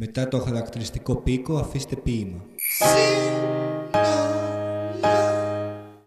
Μετά το χαρακτηριστικό πίκο αφήστε ποίημα.